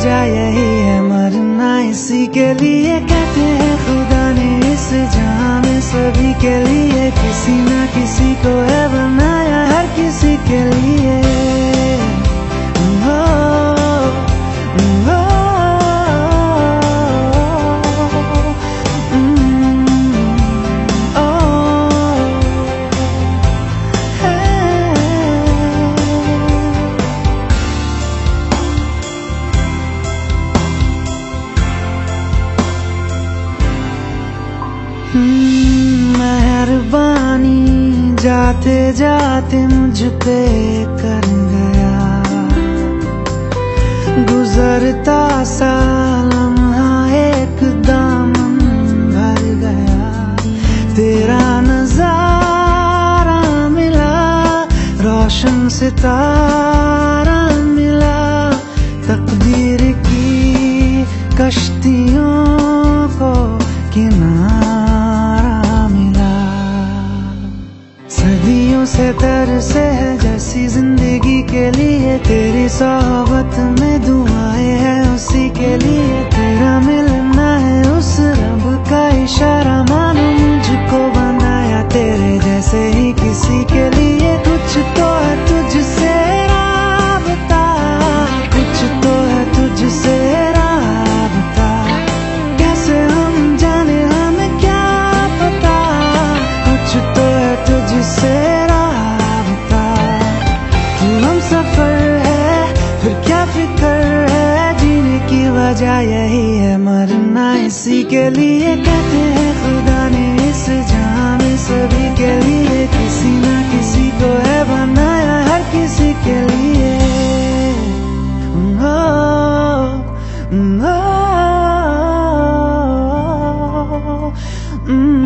वजह यही है, मरना इसी के लिए कहते हैं, खुदा ने इस जहाँ में सभी के लिए किसी ना किसी को है बनाया, हर किसी के लिए। जाते जाते मुझ पे कर गया। गुजरता साल एक दामन भर गया। तेरा नज़ारा मिला रोशन सितारा सदियों से तरसे है जैसी ज़िंदगी के लिए। तेरी सोहबत में दुआएँ है उसी के लिए। वजह यही है मरना इसी के लिए कहते हैं खुदा ने इस जहाँ में सभी के लिए। किसी ना किसी को है बनाया हर किसी के लिए। ओ, ओ, mm